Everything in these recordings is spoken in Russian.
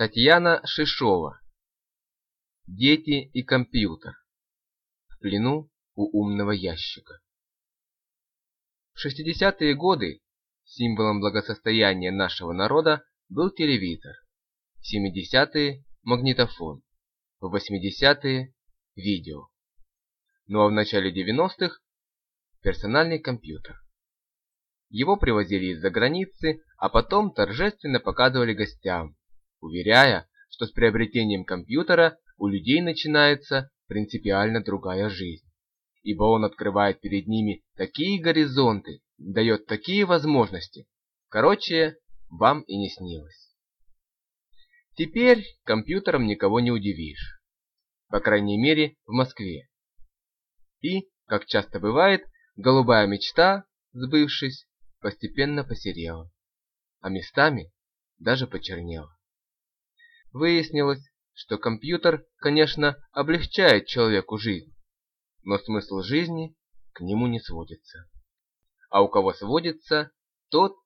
Татьяна Шишова. Дети и компьютер. В плену у умного ящика. В 60-е годы символом благосостояния нашего народа был телевизор. В 70-е – магнитофон. В 80-е – видео. Ну а в начале 90-х – персональный компьютер. Его привозили из-за границы, а потом торжественно показывали гостям, уверяя, что с приобретением компьютера у людей начинается принципиально другая жизнь, ибо он открывает перед ними такие горизонты, дает такие возможности. Короче, вам и не снилось. Теперь компьютером никого не удивишь. По крайней мере, в Москве. И, как часто бывает, голубая мечта, сбывшись, постепенно посерела, а местами даже почернела. Выяснилось, что компьютер, конечно, облегчает человеку жизнь, но смысл жизни к нему не сводится. А у кого сводится, тот,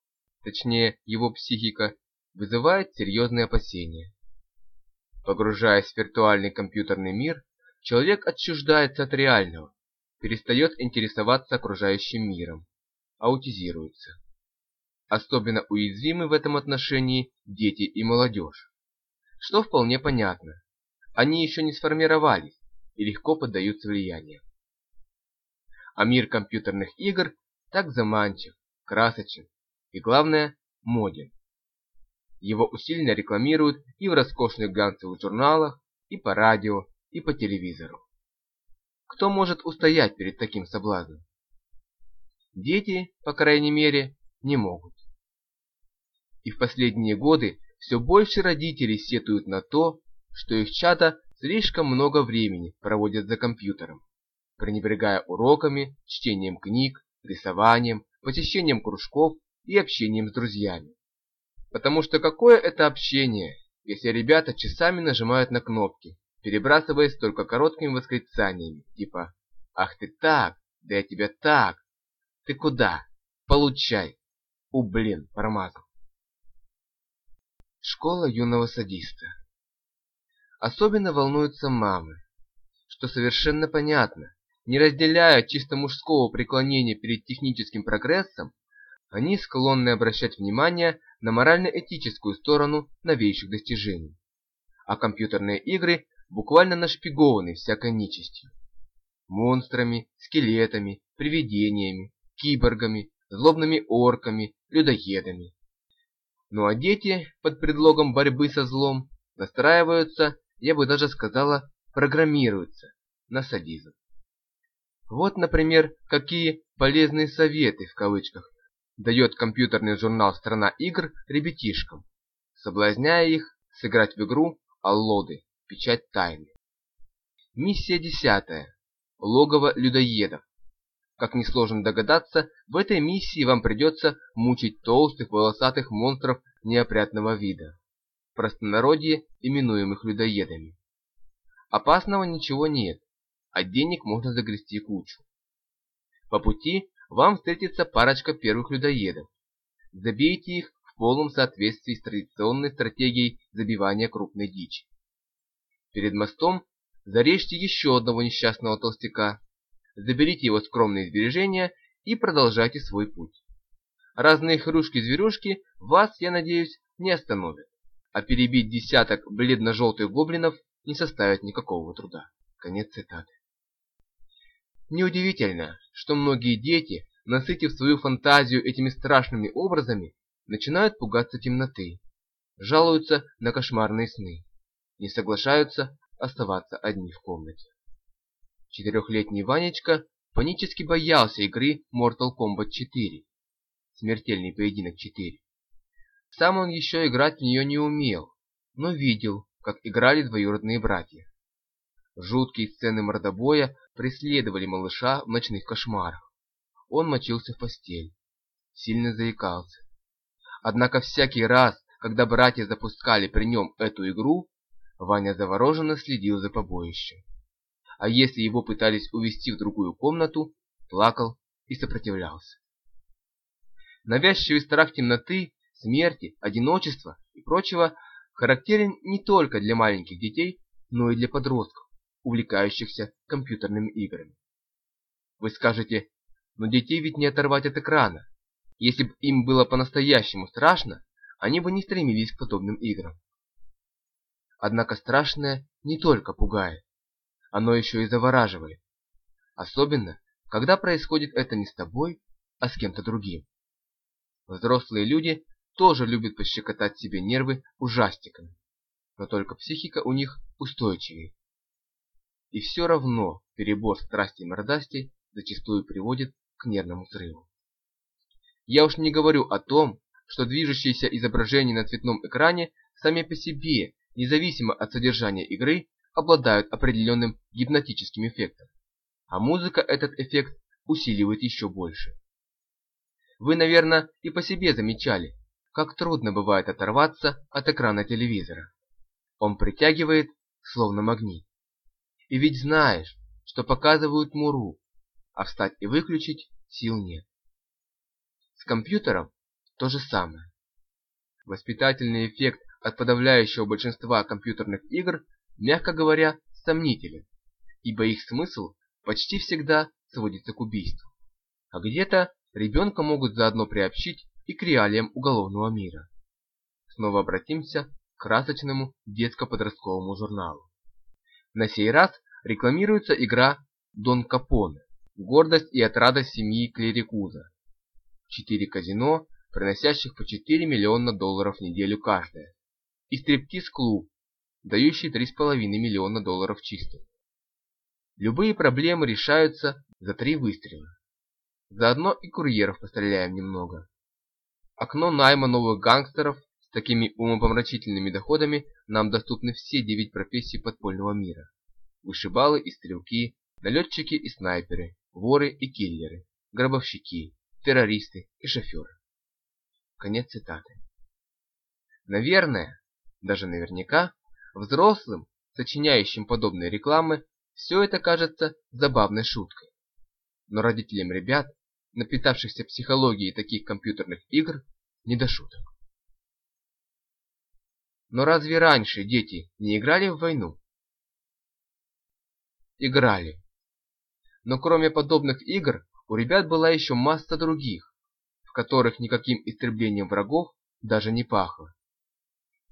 точнее его психика, вызывает серьезные опасения. Погружаясь в виртуальный компьютерный мир, человек отчуждается от реального, перестает интересоваться окружающим миром, аутизируется. Особенно уязвимы в этом отношении дети и молодежь что вполне понятно. Они еще не сформировались и легко поддаются влиянию. А мир компьютерных игр так заманчив, красочен и, главное, моден. Его усиленно рекламируют и в роскошных глянцевых журналах, и по радио, и по телевизору. Кто может устоять перед таким соблазном? Дети, по крайней мере, не могут. И в последние годы все больше родителей сетуют на то, что их чада слишком много времени проводят за компьютером, пренебрегая уроками, чтением книг, рисованием, посещением кружков и общением с друзьями. Потому что какое это общение, если ребята часами нажимают на кнопки, перебрасываясь только короткими восклицаниями, типа «Ах ты так! Да я тебя так! Ты куда? Получай!» У, блин, промазал. Школа юного садиста. Особенно волнуются мамы, что совершенно понятно. Не разделяя чисто мужского преклонения перед техническим прогрессом, они склонны обращать внимание на морально-этическую сторону новейших достижений. А компьютерные игры буквально нашпигованы всякой нечистью. Монстрами, скелетами, привидениями, киборгами, злобными орками, людоедами. Ну а дети, под предлогом борьбы со злом, настраиваются, я бы даже сказала, программируются на садизм. Вот, например, какие полезные советы, в кавычках, дает компьютерный журнал «Страна игр» ребятишкам, соблазняя их сыграть в игру «Аллоды. Печать тайны». Миссия десятая. Логово людоедов. Как несложно догадаться, в этой миссии вам придется мучить толстых волосатых монстров неопрятного вида, в простонародье именуемых людоедами. Опасного ничего нет, а денег можно загрести кучу. По пути вам встретится парочка первых людоедов. Забейте их в полном соответствии с традиционной стратегией забивания крупной дичи. Перед мостом зарежьте еще одного несчастного толстяка, заберите его скромные сбережения и продолжайте свой путь. Разные хрюшки-зверюшки вас, я надеюсь, не остановят, а перебить десяток бледно-желтых гоблинов не составит никакого труда. Конец цитаты. Неудивительно, что многие дети, насытив свою фантазию этими страшными образами, начинают пугаться темноты, жалуются на кошмарные сны, не соглашаются оставаться одни в комнате. Четырехлетний Ванечка панически боялся игры Mortal Kombat 4. Смертельный поединок 4. Сам он еще играть в нее не умел, но видел, как играли двоюродные братья. Жуткие сцены мордобоя преследовали малыша в ночных кошмарах. Он мочился в постель, сильно заикался. Однако всякий раз, когда братья запускали при нем эту игру, Ваня завороженно следил за побоищем а если его пытались увести в другую комнату, плакал и сопротивлялся. Навязчивый страх темноты, смерти, одиночества и прочего характерен не только для маленьких детей, но и для подростков, увлекающихся компьютерными играми. Вы скажете, но детей ведь не оторвать от экрана. Если бы им было по-настоящему страшно, они бы не стремились к подобным играм. Однако страшное не только пугает, оно еще и завораживает. Особенно, когда происходит это не с тобой, а с кем-то другим. Взрослые люди тоже любят пощекотать себе нервы ужастиками, но только психика у них устойчивее. И все равно перебор страсти и мордастей зачастую приводит к нервному срыву. Я уж не говорю о том, что движущиеся изображения на цветном экране сами по себе, независимо от содержания игры, обладают определенным гипнотическим эффектом, а музыка этот эффект усиливает еще больше. Вы, наверное, и по себе замечали, как трудно бывает оторваться от экрана телевизора. Он притягивает, словно магнит. И ведь знаешь, что показывают муру, а встать и выключить сил нет. С компьютером то же самое. Воспитательный эффект от подавляющего большинства компьютерных игр, мягко говоря, сомнителен, ибо их смысл почти всегда сводится к убийству. А где-то ребенка могут заодно приобщить и к реалиям уголовного мира. Снова обратимся к красочному детско-подростковому журналу. На сей раз рекламируется игра Дон Капоне, гордость и отрада семьи Клерикуза. Четыре казино, приносящих по 4 миллиона долларов в неделю каждое, и стриптиз-клуб, дающий 3,5 миллиона долларов чистых. Любые проблемы решаются за три выстрела. Заодно и курьеров постреляем немного. Окно найма новых гангстеров с такими умопомрачительными доходами нам доступны все девять профессий подпольного мира. Вышибалы и стрелки, налетчики и снайперы, воры и киллеры, гробовщики, террористы и шоферы. Конец цитаты. Наверное, даже наверняка, взрослым, сочиняющим подобные рекламы, все это кажется забавной шуткой. Но родителям ребят, напитавшихся психологией таких компьютерных игр, не до шуток. Но разве раньше дети не играли в войну? Играли. Но кроме подобных игр, у ребят была еще масса других, в которых никаким истреблением врагов даже не пахло.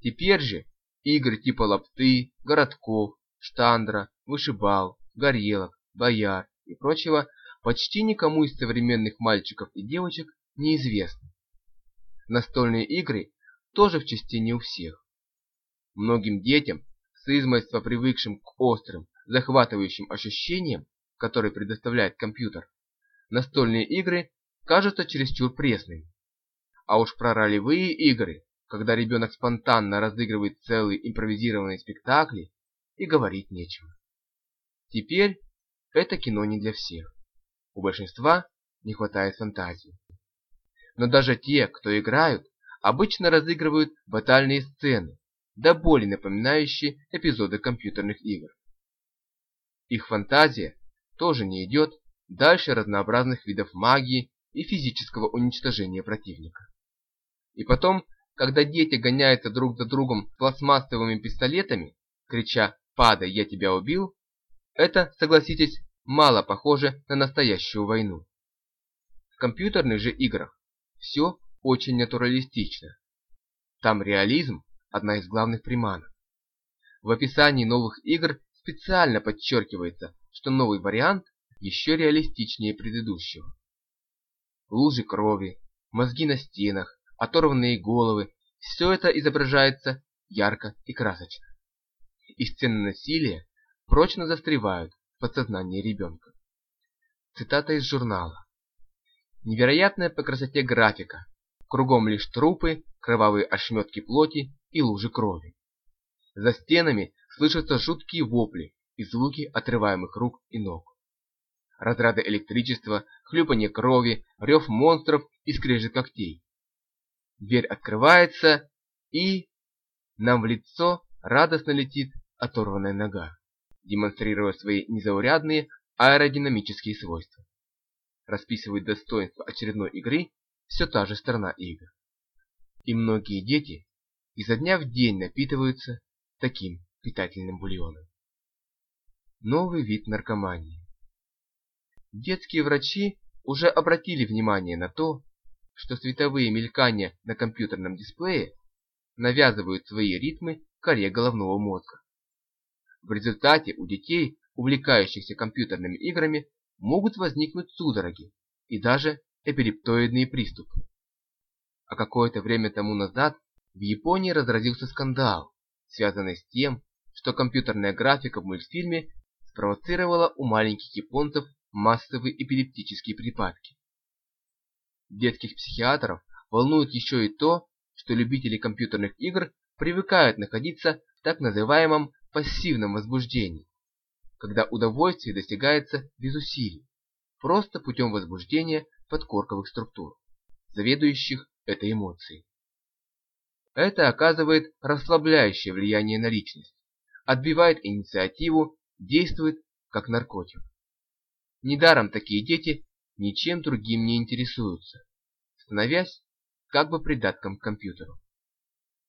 Теперь же игры типа лапты, городков, штандра, вышибал, горелок, бояр и прочего почти никому из современных мальчиков и девочек неизвестны. Настольные игры тоже в части не у всех. Многим детям, с измольства привыкшим к острым, захватывающим ощущениям, которые предоставляет компьютер, настольные игры кажутся чересчур пресными. А уж про ролевые игры, когда ребенок спонтанно разыгрывает целые импровизированные спектакли, и говорить нечего. Теперь это кино не для всех. У большинства не хватает фантазии. Но даже те, кто играют, обычно разыгрывают батальные сцены, до боли напоминающие эпизоды компьютерных игр. Их фантазия тоже не идет дальше разнообразных видов магии и физического уничтожения противника. И потом, когда дети гоняются друг за другом пластмассовыми пистолетами, крича «Падай, я тебя убил!», это, согласитесь, мало похоже на настоящую войну. В компьютерных же играх все очень натуралистично. Там реализм – одна из главных приманок. В описании новых игр специально подчеркивается, что новый вариант еще реалистичнее предыдущего. Лужи крови, мозги на стенах, оторванные головы – все это изображается ярко и красочно. И сцены насилия прочно застревают в подсознании ребенка. Цитата из журнала. Невероятная по красоте графика. Кругом лишь трупы, кровавые ошметки плоти и лужи крови. За стенами слышатся жуткие вопли и звуки отрываемых рук и ног. Разряды электричества, хлюпанье крови, рев монстров и скрежет когтей. Дверь открывается, и... Нам в лицо радостно летит оторванная нога демонстрируя свои незаурядные аэродинамические свойства. Расписывает достоинства очередной игры все та же сторона игр. И многие дети изо дня в день напитываются таким питательным бульоном. Новый вид наркомании. Детские врачи уже обратили внимание на то, что световые мелькания на компьютерном дисплее навязывают свои ритмы коре головного мозга. В результате у детей, увлекающихся компьютерными играми, могут возникнуть судороги и даже эпилептоидные приступы. А какое-то время тому назад в Японии разразился скандал, связанный с тем, что компьютерная графика в мультфильме спровоцировала у маленьких японцев массовые эпилептические припадки. Детских психиатров волнует еще и то, что любители компьютерных игр привыкают находиться в так называемом пассивном возбуждении, когда удовольствие достигается без усилий, просто путем возбуждения подкорковых структур, заведующих этой эмоцией. Это оказывает расслабляющее влияние на личность, отбивает инициативу, действует как наркотик. Недаром такие дети ничем другим не интересуются, становясь как бы придатком к компьютеру.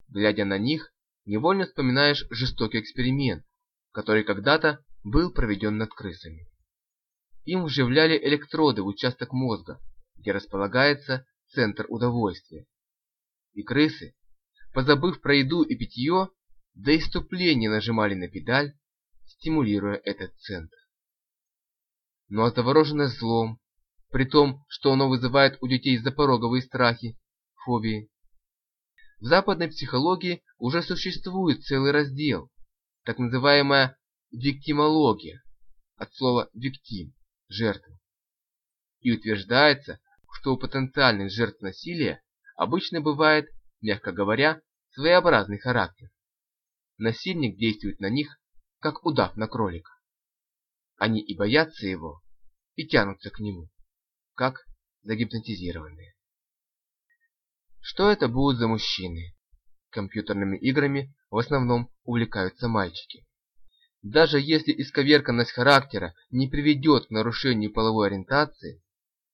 Глядя на них, невольно вспоминаешь жестокий эксперимент, который когда-то был проведен над крысами. Им вживляли электроды в участок мозга, где располагается центр удовольствия. И крысы, позабыв про еду и питье, до иступления нажимали на педаль, стимулируя этот центр. Но завороженное злом, при том, что оно вызывает у детей запороговые страхи, фобии. В западной психологии уже существует целый раздел, так называемая виктимология, от слова «виктим» – жертва. И утверждается, что у потенциальных жертв насилия обычно бывает, мягко говоря, своеобразный характер. Насильник действует на них, как удав на кролика. Они и боятся его, и тянутся к нему, как загипнотизированные. Что это будут за мужчины? Компьютерными играми в основном увлекаются мальчики. Даже если исковерканность характера не приведет к нарушению половой ориентации,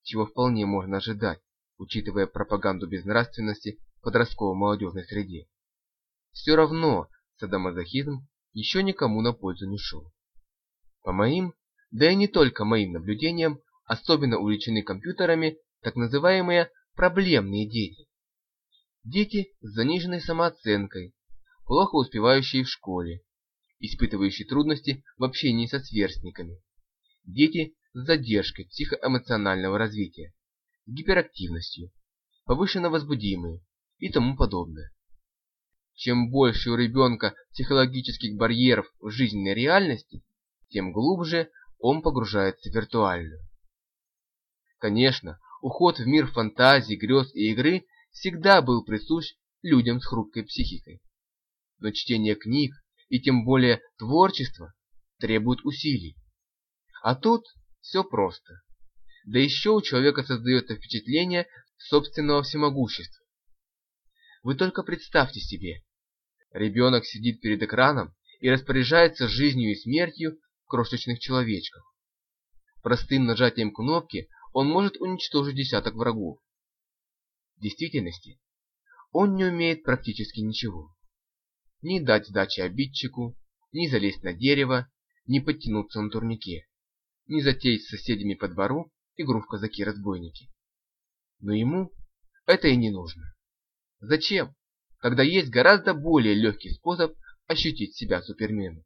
чего вполне можно ожидать, учитывая пропаганду безнравственности в подростковой молодежной среде, все равно садомазохизм еще никому на пользу не шел. По моим, да и не только моим наблюдениям, особенно увлечены компьютерами так называемые проблемные дети. Дети с заниженной самооценкой, плохо успевающие в школе, испытывающие трудности в общении со сверстниками. Дети с задержкой психоэмоционального развития, гиперактивностью, повышенно возбудимые и тому подобное. Чем больше у ребенка психологических барьеров в жизненной реальности, тем глубже он погружается в виртуальную. Конечно, уход в мир фантазий, грез и игры всегда был присущ людям с хрупкой психикой. Но чтение книг, и тем более творчество, требует усилий. А тут все просто. Да еще у человека создается впечатление собственного всемогущества. Вы только представьте себе. Ребенок сидит перед экраном и распоряжается жизнью и смертью крошечных человечков. Простым нажатием кнопки он может уничтожить десяток врагов. В действительности, он не умеет практически ничего. Ни дать сдачи обидчику, ни залезть на дерево, ни подтянуться на турнике, ни затеять с соседями по двору игру в казаки-разбойники. Но ему это и не нужно. Зачем, когда есть гораздо более легкий способ ощутить себя суперменом?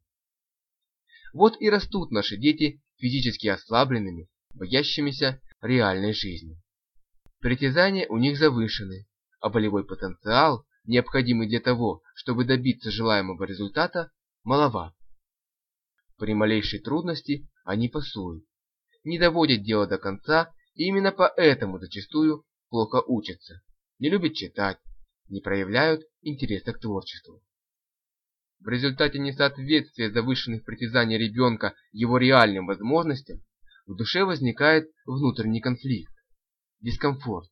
Вот и растут наши дети физически ослабленными, боящимися реальной жизни. Притязания у них завышены, а болевой потенциал, необходимый для того, чтобы добиться желаемого результата, маловат. При малейшей трудности они пасуют, не доводят дело до конца и именно поэтому зачастую плохо учатся, не любят читать, не проявляют интереса к творчеству. В результате несоответствия завышенных притязаний ребенка его реальным возможностям в душе возникает внутренний конфликт, дискомфорт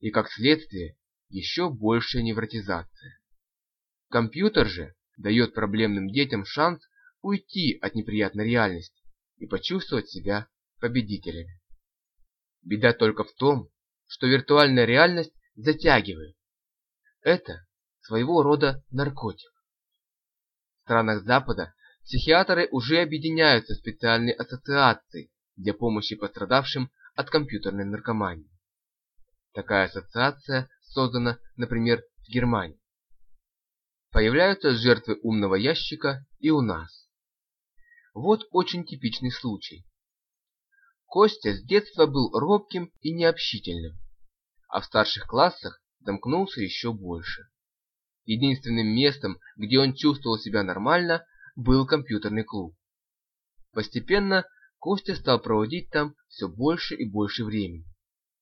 и, как следствие, еще большая невротизация. Компьютер же дает проблемным детям шанс уйти от неприятной реальности и почувствовать себя победителями. Беда только в том, что виртуальная реальность затягивает. Это своего рода наркотик. В странах Запада психиатры уже объединяются в специальные ассоциации для помощи пострадавшим от компьютерной наркомании. Такая ассоциация создана, например, в Германии. Появляются жертвы умного ящика и у нас. Вот очень типичный случай. Костя с детства был робким и необщительным, а в старших классах замкнулся еще больше. Единственным местом, где он чувствовал себя нормально, был компьютерный клуб. Постепенно Костя стал проводить там все больше и больше времени.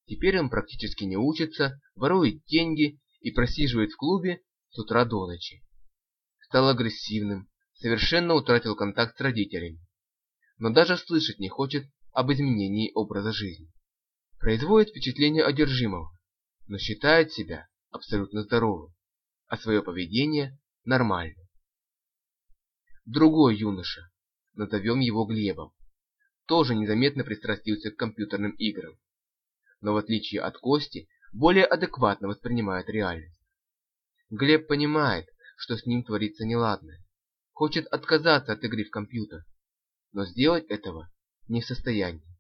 Теперь он практически не учится, ворует деньги и просиживает в клубе с утра до ночи. Стал агрессивным, совершенно утратил контакт с родителями. Но даже слышать не хочет об изменении образа жизни. Производит впечатление одержимого, но считает себя абсолютно здоровым, а свое поведение нормальным. Другой юноша, назовем его Глебом, тоже незаметно пристрастился к компьютерным играм, но в отличие от Кости, более адекватно воспринимает реальность. Глеб понимает, что с ним творится неладное, хочет отказаться от игры в компьютер, но сделать этого не в состоянии.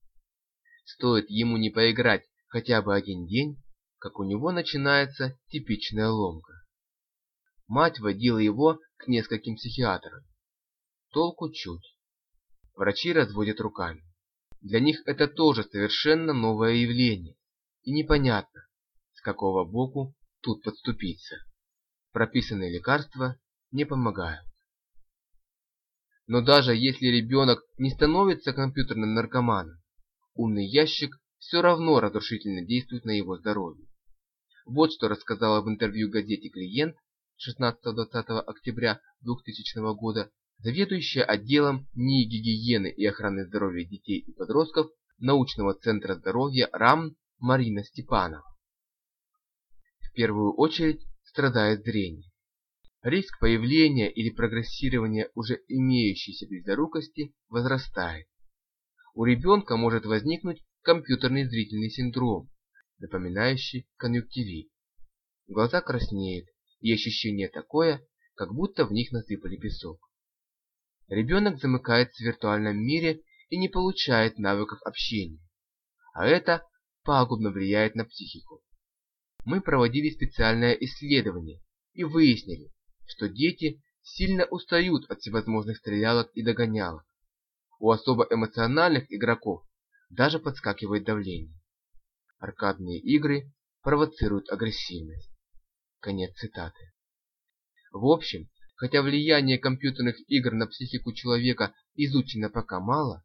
Стоит ему не поиграть хотя бы один день, как у него начинается типичная ломка. Мать водила его к нескольким психиатрам. Толку чуть. Врачи разводят руками. Для них это тоже совершенно новое явление, и непонятно, с какого боку тут подступиться. Прописанные лекарства не помогают. Но даже если ребенок не становится компьютерным наркоманом, умный ящик все равно разрушительно действует на его здоровье. Вот что рассказала в интервью газете «Клиент» 16-20 октября 2000 года заведующая отделом НИИ гигиены и охраны здоровья детей и подростков научного центра здоровья РАМ Марина Степанова. В первую очередь страдает зрение. Риск появления или прогрессирования уже имеющейся близорукости возрастает. У ребенка может возникнуть компьютерный зрительный синдром, напоминающий конъюнктивит. Глаза краснеют, и ощущение такое, как будто в них насыпали песок. Ребенок замыкается в виртуальном мире и не получает навыков общения, а это пагубно влияет на психику. Мы проводили специальное исследование и выяснили, что дети сильно устают от всевозможных стрелялок и догонялок. У особо эмоциональных игроков даже подскакивает давление. Аркадные игры провоцируют агрессивность. Конец цитаты. В общем, хотя влияние компьютерных игр на психику человека изучено пока мало,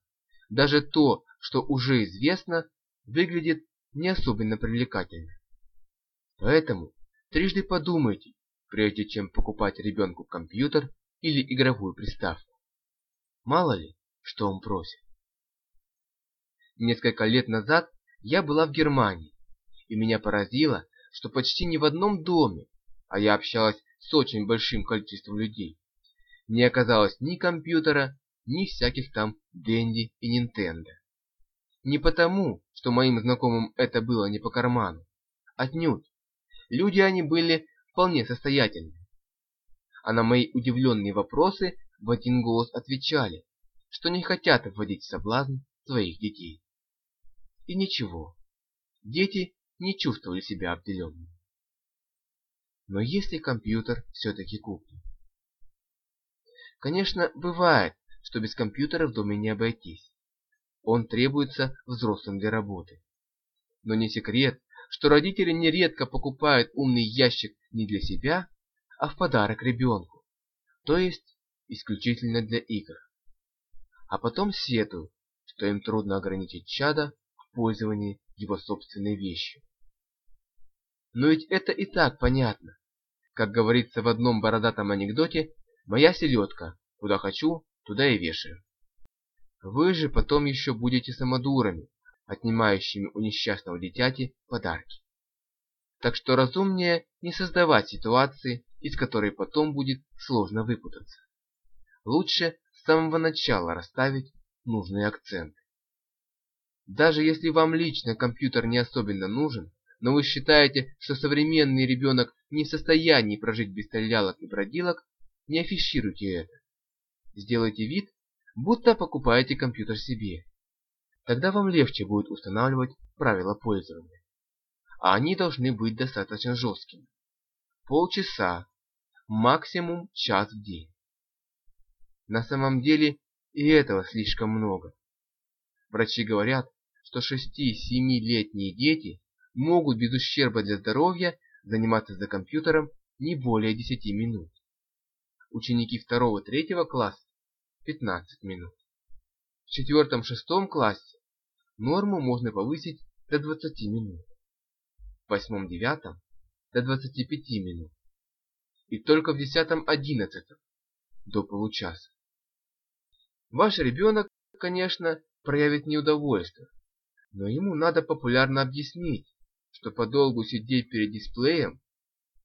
даже то, что уже известно, выглядит не особенно привлекательно. Поэтому трижды подумайте, прежде чем покупать ребенку компьютер или игровую приставку. Мало ли, что он просит. Несколько лет назад я была в Германии, и меня поразило, что почти ни в одном доме, а я общалась с очень большим количеством людей, не оказалось ни компьютера, ни всяких там Денди и Нинтендо. Не потому, что моим знакомым это было не по карману. Отнюдь. Люди они были вполне состоятельны. А на мои удивленные вопросы в один голос отвечали, что не хотят вводить в соблазн своих детей. И ничего, дети не чувствовали себя обделенными. Но если компьютер все-таки куплен? Конечно, бывает, что без компьютера в доме не обойтись. Он требуется взрослым для работы. Но не секрет, что родители нередко покупают умный ящик не для себя, а в подарок ребенку, то есть исключительно для игр. А потом сетуют, что им трудно ограничить чада в пользовании его собственной вещью. Но ведь это и так понятно. Как говорится в одном бородатом анекдоте, моя селедка, куда хочу, туда и вешаю. Вы же потом еще будете самодурами, отнимающими у несчастного дитяти подарки. Так что разумнее не создавать ситуации, из которой потом будет сложно выпутаться. Лучше с самого начала расставить нужные акценты. Даже если вам лично компьютер не особенно нужен, но вы считаете, что современный ребенок не в состоянии прожить без стрелялок и бродилок, не афишируйте это. Сделайте вид, будто покупаете компьютер себе. Тогда вам легче будет устанавливать правила пользования. А они должны быть достаточно жесткими. Полчаса, максимум час в день. На самом деле и этого слишком много. Врачи говорят, что 6-7-летние дети могут без ущерба для здоровья заниматься за компьютером не более 10 минут. Ученики 2-3 класса 15 минут. В 4-6 классе норму можно повысить до 20 минут. В 8-9 до 25 минут. И только в 10-11 до получаса. Ваш ребенок, конечно, проявит неудовольствие, но ему надо популярно объяснить, что подолгу сидеть перед дисплеем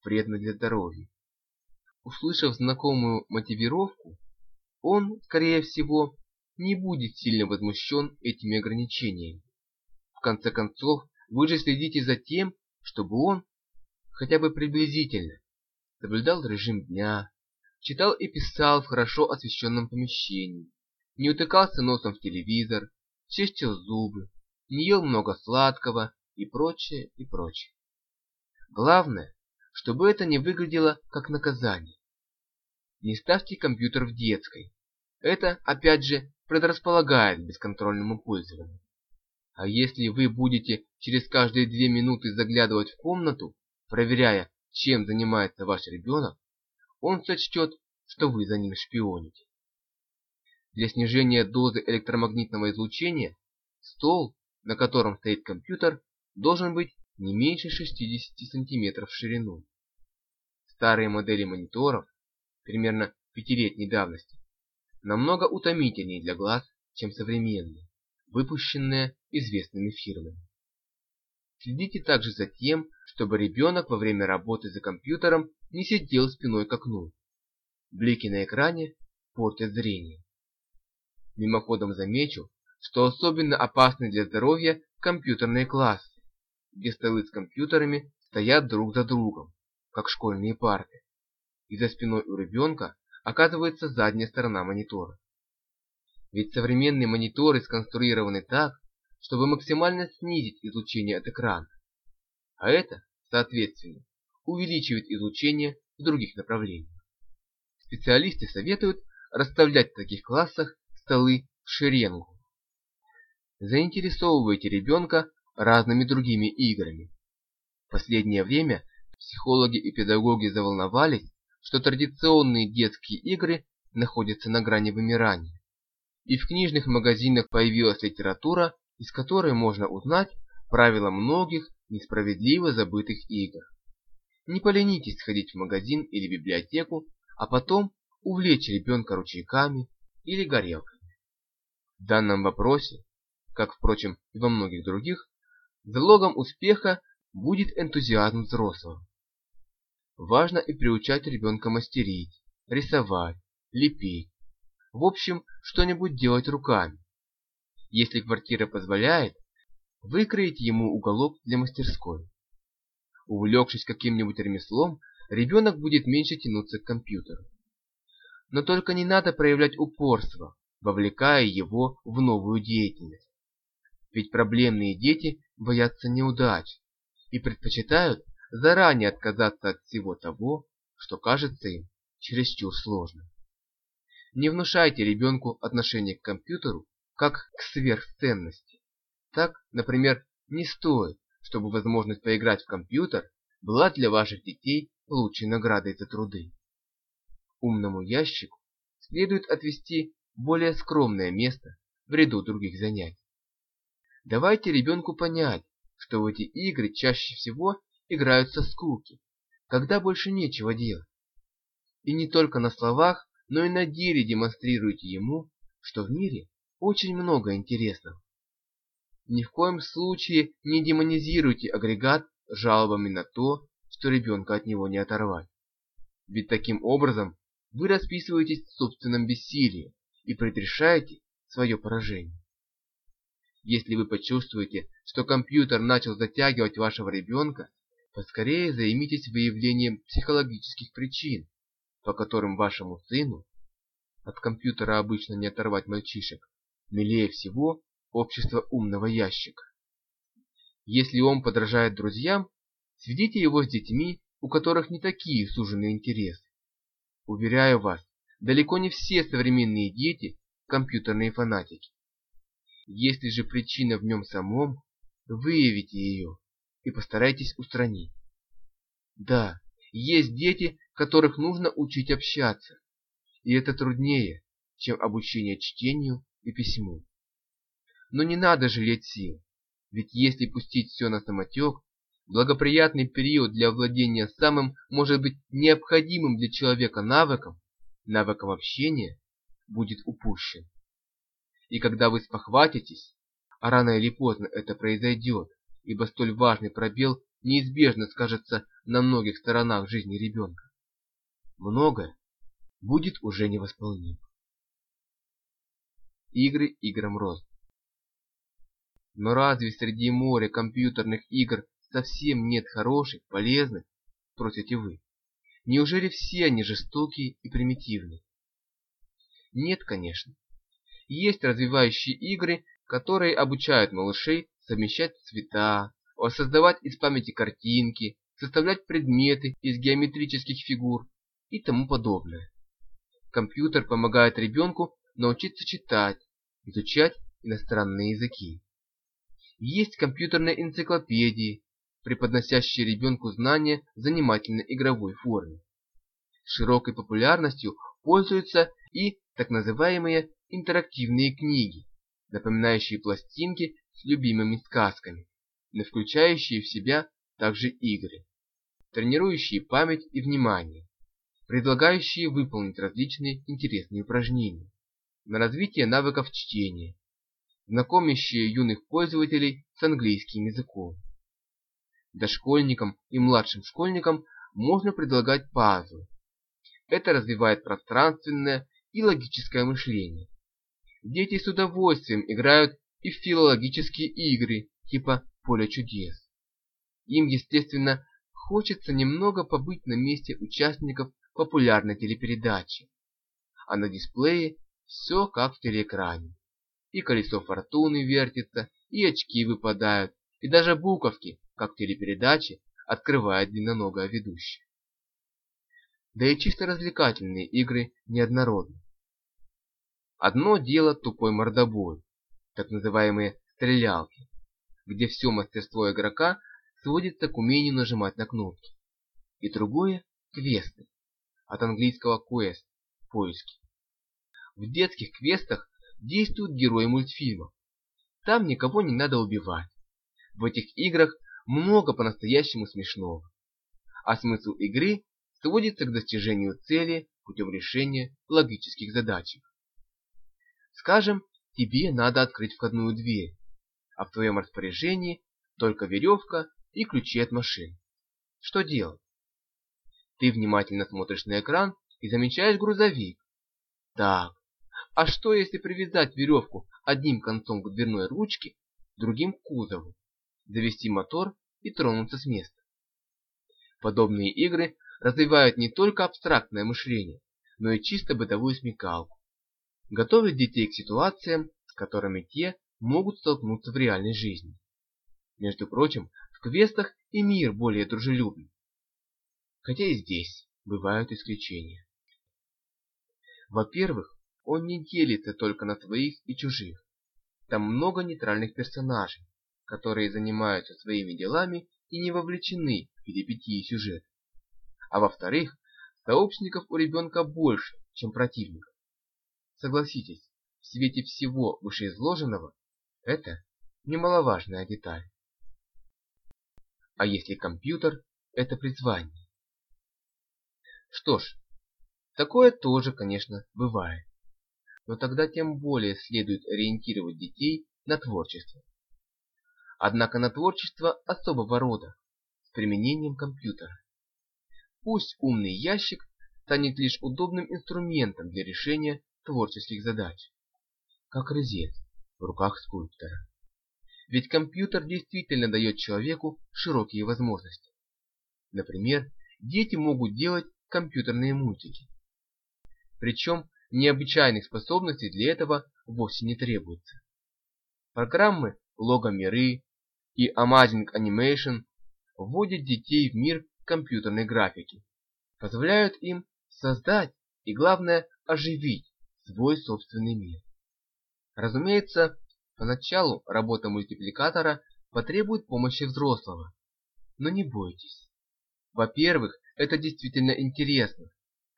вредно для здоровья. Услышав знакомую мотивировку, он, скорее всего, не будет сильно возмущен этими ограничениями. В конце концов, вы же следите за тем, чтобы он, хотя бы приблизительно, соблюдал режим дня, читал и писал в хорошо освещенном помещении, не утыкался носом в телевизор, чистил зубы, не ел много сладкого и прочее, и прочее. Главное, чтобы это не выглядело как наказание. Не ставьте компьютер в детской. Это, опять же, предрасполагает к бесконтрольному пользованию. А если вы будете через каждые две минуты заглядывать в комнату, проверяя, чем занимается ваш ребенок, он сочтет, что вы за ним шпионите. Для снижения дозы электромагнитного излучения стол, на котором стоит компьютер, должен быть не меньше 60 см в ширину. Старые модели мониторов примерно пятилетней давности, намного утомительнее для глаз, чем современные, выпущенные известными фирмами. Следите также за тем, чтобы ребенок во время работы за компьютером не сидел спиной к окну. Блики на экране портят зрение. Мимоходом замечу, что особенно опасны для здоровья компьютерные классы, где столы с компьютерами стоят друг за другом, как школьные парты и за спиной у ребенка оказывается задняя сторона монитора. Ведь современные мониторы сконструированы так, чтобы максимально снизить излучение от экрана. А это, соответственно, увеличивает излучение в других направлениях. Специалисты советуют расставлять в таких классах столы в шеренгу. Заинтересовывайте ребенка разными другими играми. В последнее время психологи и педагоги заволновались что традиционные детские игры находятся на грани вымирания. И в книжных магазинах появилась литература, из которой можно узнать правила многих несправедливо забытых игр. Не поленитесь сходить в магазин или библиотеку, а потом увлечь ребенка ручейками или горелками. В данном вопросе, как, впрочем, и во многих других, залогом успеха будет энтузиазм взрослого. Важно и приучать ребенка мастерить, рисовать, лепить. В общем, что-нибудь делать руками. Если квартира позволяет, выкроить ему уголок для мастерской. Увлекшись каким-нибудь ремеслом, ребенок будет меньше тянуться к компьютеру. Но только не надо проявлять упорство, вовлекая его в новую деятельность. Ведь проблемные дети боятся неудач и предпочитают заранее отказаться от всего того, что кажется им чересчур сложным. Не внушайте ребенку отношение к компьютеру как к сверхценности. Так, например, не стоит, чтобы возможность поиграть в компьютер была для ваших детей лучшей наградой за труды. Умному ящику следует отвести более скромное место в ряду других занятий. Давайте ребенку понять, что в эти игры чаще всего играют со скуки, когда больше нечего делать. И не только на словах, но и на деле демонстрируйте ему, что в мире очень много интересного. Ни в коем случае не демонизируйте агрегат жалобами на то, что ребенка от него не оторвать. Ведь таким образом вы расписываетесь в собственном бессилии и предрешаете свое поражение. Если вы почувствуете, что компьютер начал затягивать вашего ребенка, поскорее займитесь выявлением психологических причин, по которым вашему сыну, от компьютера обычно не оторвать мальчишек, милее всего общество умного ящика. Если он подражает друзьям, сведите его с детьми, у которых не такие суженные интересы. Уверяю вас, далеко не все современные дети – компьютерные фанатики. Если же причина в нем самом, выявите ее и постарайтесь устранить. Да, есть дети, которых нужно учить общаться, и это труднее, чем обучение чтению и письму. Но не надо жалеть сил, ведь если пустить все на самотек, благоприятный период для владения самым, может быть, необходимым для человека навыком, навыком общения, будет упущен. И когда вы спохватитесь, а рано или поздно это произойдет, ибо столь важный пробел неизбежно скажется на многих сторонах жизни ребенка, многое будет уже невосполнимо. Игры играм рост. Но разве среди моря компьютерных игр совсем нет хороших, полезных, спросите вы? Неужели все они жестокие и примитивные? Нет, конечно. Есть развивающие игры, которые обучают малышей совмещать цвета, воссоздавать из памяти картинки, составлять предметы из геометрических фигур и тому подобное. Компьютер помогает ребенку научиться читать, изучать иностранные языки. Есть компьютерные энциклопедии, преподносящие ребенку знания в занимательной игровой форме. Широкой популярностью пользуются и так называемые интерактивные книги, напоминающие пластинки с любимыми сказками, но включающие в себя также игры, тренирующие память и внимание, предлагающие выполнить различные интересные упражнения на развитие навыков чтения, знакомящие юных пользователей с английским языком. Дошкольникам и младшим школьникам можно предлагать пазлы. Это развивает пространственное и логическое мышление. Дети с удовольствием играют и в филологические игры типа «Поле чудес». Им, естественно, хочется немного побыть на месте участников популярной телепередачи. А на дисплее все как в телеэкране. И колесо фортуны вертится, и очки выпадают, и даже буковки, как в телепередаче, открывает длинноногая ведущая. Да и чисто развлекательные игры неоднородны. Одно дело тупой мордобой, так называемые стрелялки, где все мастерство игрока сводится к умению нажимать на кнопки. И другое – квесты, от английского quest – поиски. В детских квестах действуют герои мультфильмов. Там никого не надо убивать. В этих играх много по-настоящему смешного. А смысл игры сводится к достижению цели путем решения логических задач. Скажем, тебе надо открыть входную дверь, а в твоем распоряжении только веревка и ключи от машины. Что делать? Ты внимательно смотришь на экран и замечаешь грузовик. Так, а что если привязать веревку одним концом к дверной ручке, другим к кузову, завести мотор и тронуться с места? Подобные игры развивают не только абстрактное мышление, но и чисто бытовую смекалку. Готовят детей к ситуациям, с которыми те могут столкнуться в реальной жизни. Между прочим, в квестах и мир более дружелюбный хотя и здесь бывают исключения. Во-первых, он не делится только на своих и чужих. Там много нейтральных персонажей, которые занимаются своими делами и не вовлечены в перипетии сюжета. А во-вторых, сообщников у ребенка больше, чем противников. Согласитесь, в свете всего вышеизложенного это немаловажная деталь. А если компьютер – это призвание? Что ж, такое тоже, конечно, бывает. Но тогда тем более следует ориентировать детей на творчество. Однако на творчество особого рода, с применением компьютера. Пусть умный ящик станет лишь удобным инструментом для решения творческих задач, как резец в руках скульптора. Ведь компьютер действительно дает человеку широкие возможности. Например, дети могут делать компьютерные мультики. Причем необычайных способностей для этого вовсе не требуется. Программы Логомиры и Amazing Animation вводят детей в мир компьютерной графики, позволяют им создать и, главное, оживить свой собственный мир. Разумеется, поначалу работа мультипликатора потребует помощи взрослого, но не бойтесь. Во-первых, это действительно интересно,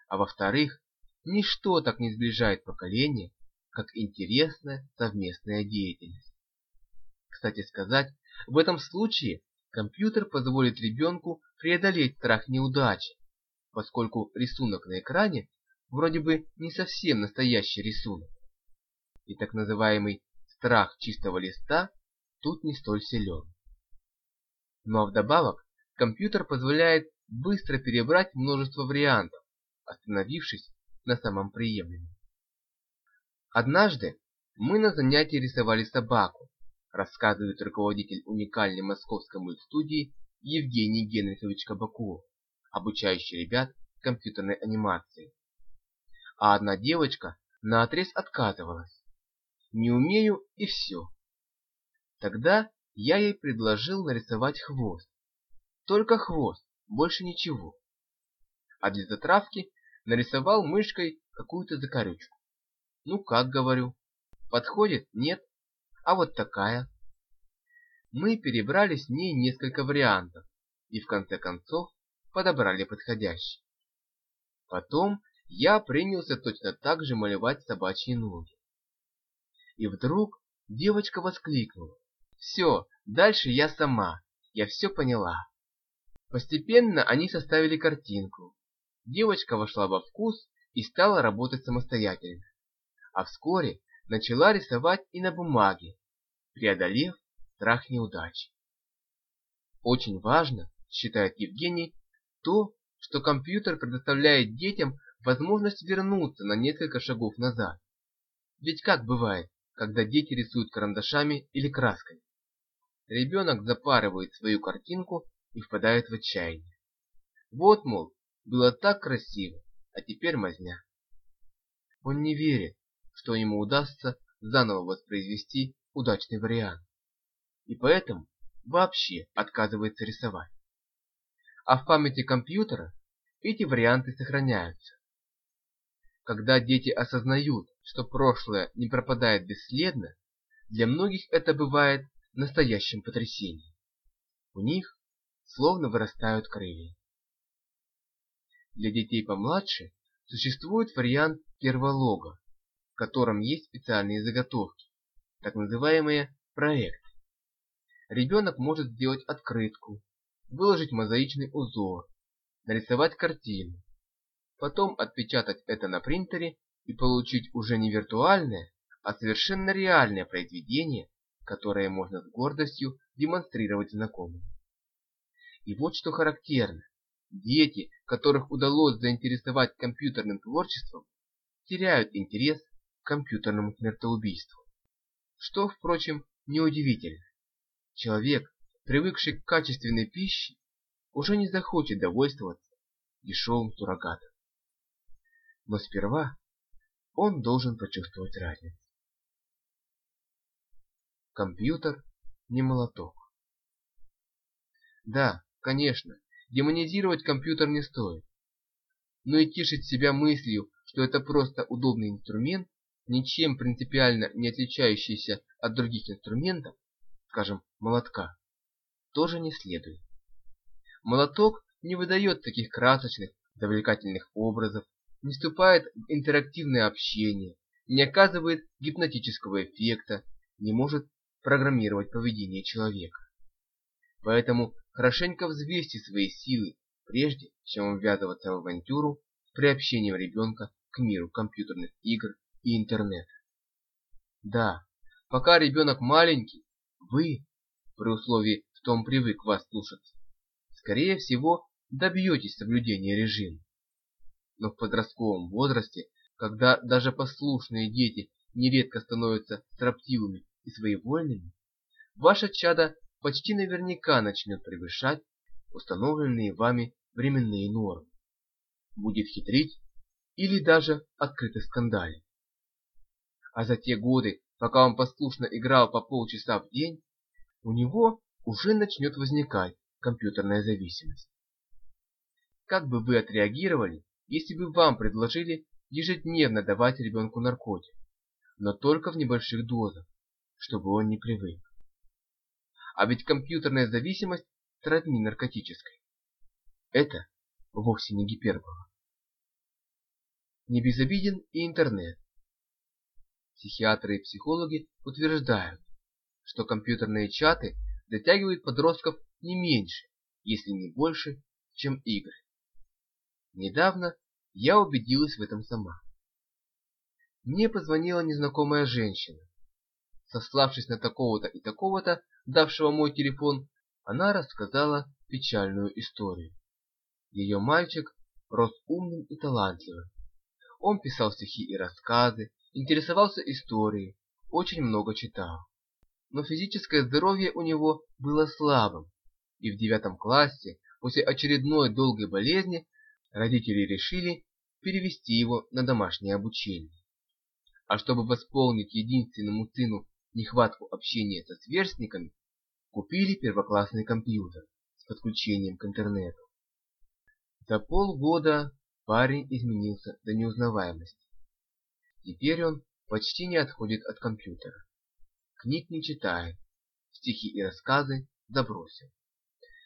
а во-вторых, ничто так не сближает поколения, как интересная совместная деятельность. Кстати сказать, в этом случае компьютер позволит ребенку преодолеть страх неудачи, поскольку рисунок на экране вроде бы не совсем настоящий рисунок. И так называемый страх чистого листа тут не столь силен. Ну а вдобавок компьютер позволяет быстро перебрать множество вариантов, остановившись на самом приемлемом. Однажды мы на занятии рисовали собаку, рассказывает руководитель уникальной московской мультстудии Евгений Генрихович Кабаков, обучающий ребят компьютерной анимации. А одна девочка наотрез отказывалась. Не умею и все. Тогда я ей предложил нарисовать хвост. Только хвост, больше ничего. А для затравки нарисовал мышкой какую-то закорючку. Ну как, говорю, подходит? Нет? А вот такая. Мы перебрали с ней несколько вариантов и в конце концов подобрали подходящий. Потом я принялся точно так же малевать собачьи ноги. И вдруг девочка воскликнула. «Все, дальше я сама, я все поняла». Постепенно они составили картинку. Девочка вошла во вкус и стала работать самостоятельно. А вскоре начала рисовать и на бумаге, преодолев страх неудачи. Очень важно, считает Евгений, то, что компьютер предоставляет детям возможность вернуться на несколько шагов назад. Ведь как бывает, когда дети рисуют карандашами или красками? Ребенок запарывает свою картинку и впадает в отчаяние. Вот, мол, было так красиво, а теперь мазня. Он не верит, что ему удастся заново воспроизвести удачный вариант. И поэтому вообще отказывается рисовать. А в памяти компьютера эти варианты сохраняются. Когда дети осознают, что прошлое не пропадает бесследно, для многих это бывает настоящим потрясением. У них словно вырастают крылья. Для детей помладше существует вариант перволога, в котором есть специальные заготовки, так называемые проекты. Ребенок может сделать открытку, выложить мозаичный узор, нарисовать картину, потом отпечатать это на принтере и получить уже не виртуальное, а совершенно реальное произведение, которое можно с гордостью демонстрировать знакомым. И вот что характерно. Дети, которых удалось заинтересовать компьютерным творчеством, теряют интерес к компьютерному смертоубийству. Что, впрочем, неудивительно. Человек, привыкший к качественной пище, уже не захочет довольствоваться дешевым суррогатом. Но сперва он должен почувствовать разницу. Компьютер не молоток. Да, конечно, демонизировать компьютер не стоит. Но и тешить себя мыслью, что это просто удобный инструмент, ничем принципиально не отличающийся от других инструментов, скажем, молотка, тоже не следует. Молоток не выдает таких красочных, завлекательных образов, не вступает в интерактивное общение, не оказывает гипнотического эффекта, не может программировать поведение человека. Поэтому хорошенько взвесьте свои силы, прежде чем ввязываться в авантюру с приобщением ребенка к миру компьютерных игр и интернета. Да, пока ребенок маленький, вы, при условии, что он привык вас слушаться, скорее всего, добьетесь соблюдения режима. Но в подростковом возрасте, когда даже послушные дети нередко становятся строптивыми и своевольными, ваше чадо почти наверняка начнет превышать установленные вами временные нормы, будет хитрить или даже открыто скандалить. А за те годы, пока он послушно играл по полчаса в день, у него уже начнет возникать компьютерная зависимость. Как бы вы отреагировали, если бы вам предложили ежедневно давать ребенку наркотик, но только в небольших дозах, чтобы он не привык? А ведь компьютерная зависимость сродни наркотической. Это вовсе не гипербола. Не безобиден и интернет. Психиатры и психологи утверждают, что компьютерные чаты дотягивают подростков не меньше, если не больше, чем игры. Недавно я убедилась в этом сама. Мне позвонила незнакомая женщина. Сославшись на такого-то и такого-то, давшего мой телефон, она рассказала печальную историю. Ее мальчик рос умным и талантливым. Он писал стихи и рассказы, интересовался историей, очень много читал. Но физическое здоровье у него было слабым, и в девятом классе, после очередной долгой болезни, родители решили перевести его на домашнее обучение. А чтобы восполнить единственному сыну нехватку общения со сверстниками, купили первоклассный компьютер с подключением к интернету. За полгода парень изменился до неузнаваемости. Теперь он почти не отходит от компьютера. Книг не читает, стихи и рассказы забросил.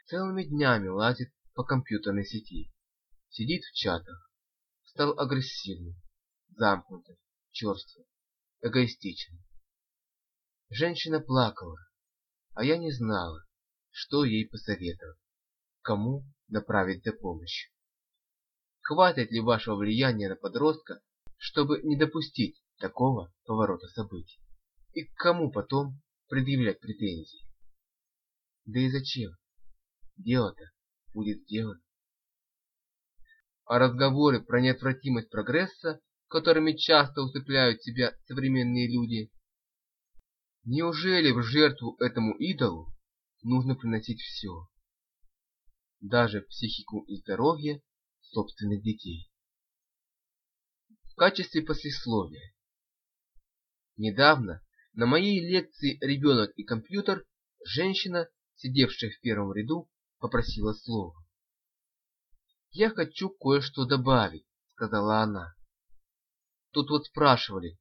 Целыми днями лазит по компьютерной сети, сидит в чатах, стал агрессивным, замкнутым, черствым, эгоистичным. Женщина плакала, а я не знала, что ей посоветовать, кому направить за помощью. Хватит ли вашего влияния на подростка, чтобы не допустить такого поворота событий? И к кому потом предъявлять претензии? Да и зачем? Дело-то будет сделано. А разговоры про неотвратимость прогресса, которыми часто усыпляют себя современные люди, неужели в жертву этому идолу нужно приносить все? Даже психику и здоровье собственных детей. В качестве послесловия. Недавно на моей лекции «Ребенок и компьютер» женщина, сидевшая в первом ряду, попросила слова. «Я хочу кое-что добавить», — сказала она. Тут вот спрашивали,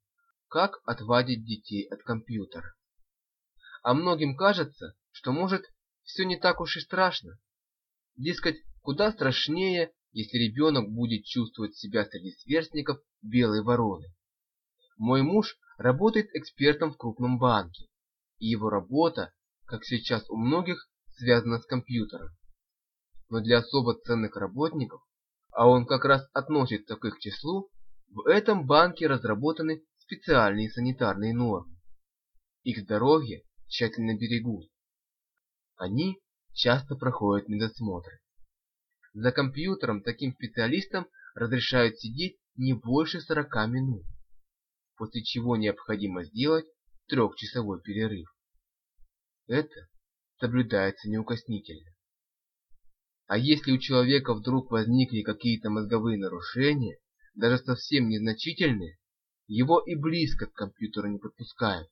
как отвадить детей от компьютера. А многим кажется, что может все не так уж и страшно. Дескать, куда страшнее если ребенок будет чувствовать себя среди сверстников белой вороны. Мой муж работает экспертом в крупном банке, и его работа, как сейчас у многих, связана с компьютером. Но для особо ценных работников, а он как раз относится к их числу, в этом банке разработаны специальные санитарные нормы. Их здоровье тщательно берегут. Они часто проходят медосмотры. За компьютером таким специалистам разрешают сидеть не больше 40 минут, после чего необходимо сделать трехчасовой перерыв. Это соблюдается неукоснительно. А если у человека вдруг возникли какие-то мозговые нарушения, даже совсем незначительные, его и близко к компьютеру не подпускают,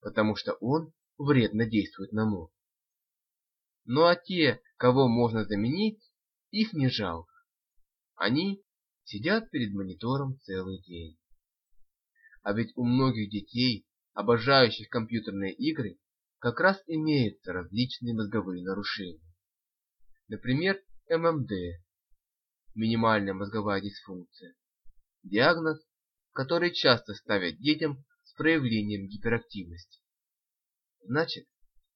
потому что он вредно действует на мозг. Ну а те, кого можно заменить, их не жалко. Они сидят перед монитором целый день. А ведь у многих детей, обожающих компьютерные игры, как раз имеются различные мозговые нарушения. Например, ММД – минимальная мозговая дисфункция. Диагноз, который часто ставят детям с проявлением гиперактивности. Значит,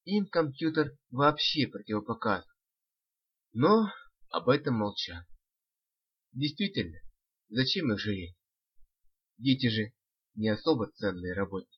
им компьютер вообще противопоказан. Но об этом молчат. Действительно, зачем их жалеть? Дети же не особо ценные работники.